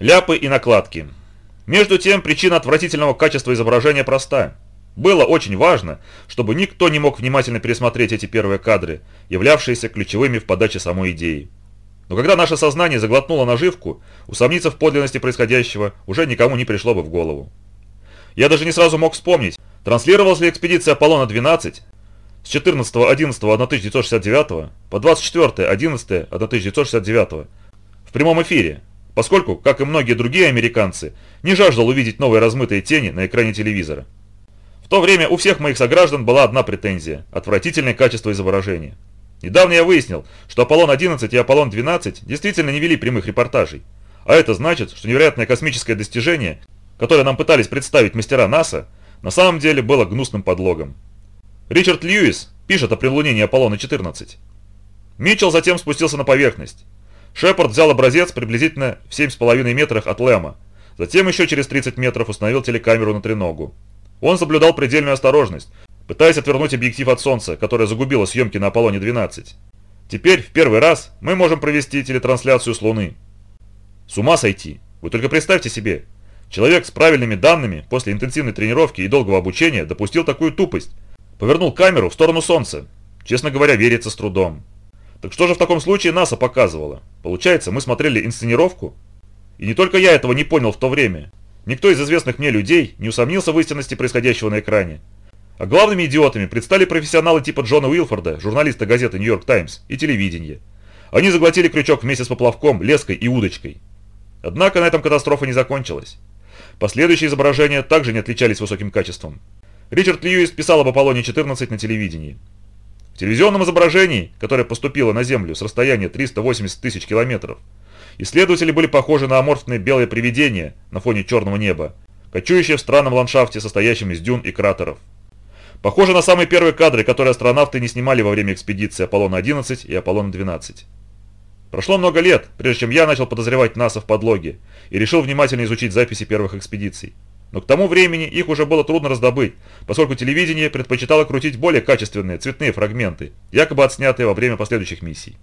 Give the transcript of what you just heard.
Ляпы и накладки. Между тем, причина отвратительного качества изображения проста. Было очень важно, чтобы никто не мог внимательно пересмотреть эти первые кадры, являвшиеся ключевыми в подаче самой идеи. Но когда наше сознание заглотнуло наживку, усомниться в подлинности происходящего уже никому не пришло бы в голову. Я даже не сразу мог вспомнить, транслировалась ли экспедиция Аполлона-12 с 14.11.1969 по 24.11.1969 в прямом эфире, поскольку, как и многие другие американцы, не жаждал увидеть новые размытые тени на экране телевизора. В то время у всех моих сограждан была одна претензия – отвратительное качество изображения. Недавно я выяснил, что Аполлон-11 и Аполлон-12 действительно не вели прямых репортажей. А это значит, что невероятное космическое достижение, которое нам пытались представить мастера НАСА, на самом деле было гнусным подлогом. Ричард Льюис пишет о прилунении Аполлона-14. Митчелл затем спустился на поверхность. Шепард взял образец приблизительно в 7,5 метрах от Лэма. Затем еще через 30 метров установил телекамеру на треногу. Он соблюдал предельную осторожность, пытаясь отвернуть объектив от Солнца, которое загубило съемки на Аполлоне-12. Теперь, в первый раз, мы можем провести телетрансляцию с Луны. С ума сойти. Вы только представьте себе. Человек с правильными данными после интенсивной тренировки и долгого обучения допустил такую тупость. Повернул камеру в сторону Солнца. Честно говоря, верится с трудом. Так что же в таком случае НАСА показывало? Получается, мы смотрели инсценировку? И не только я этого не понял в то время. Никто из известных мне людей не усомнился в истинности происходящего на экране. А главными идиотами предстали профессионалы типа Джона Уилфорда, журналиста газеты «Нью-Йорк Таймс» и телевидения. Они заглотили крючок вместе с поплавком, леской и удочкой. Однако на этом катастрофа не закончилась. Последующие изображения также не отличались высоким качеством. Ричард Льюис писал об Аполлоне-14 на телевидении. Телевизионном изображении, которое поступило на Землю с расстояния 380 тысяч километров, исследователи были похожи на аморфные белые привидения на фоне черного неба, кочующие в странном ландшафте, состоящем из дюн и кратеров. Похоже на самые первые кадры, которые астронавты не снимали во время экспедиции Аполлона-11 и Аполлона-12. Прошло много лет, прежде чем я начал подозревать НАСА в подлоге и решил внимательно изучить записи первых экспедиций. Но к тому времени их уже было трудно раздобыть, поскольку телевидение предпочитало крутить более качественные цветные фрагменты, якобы отснятые во время последующих миссий.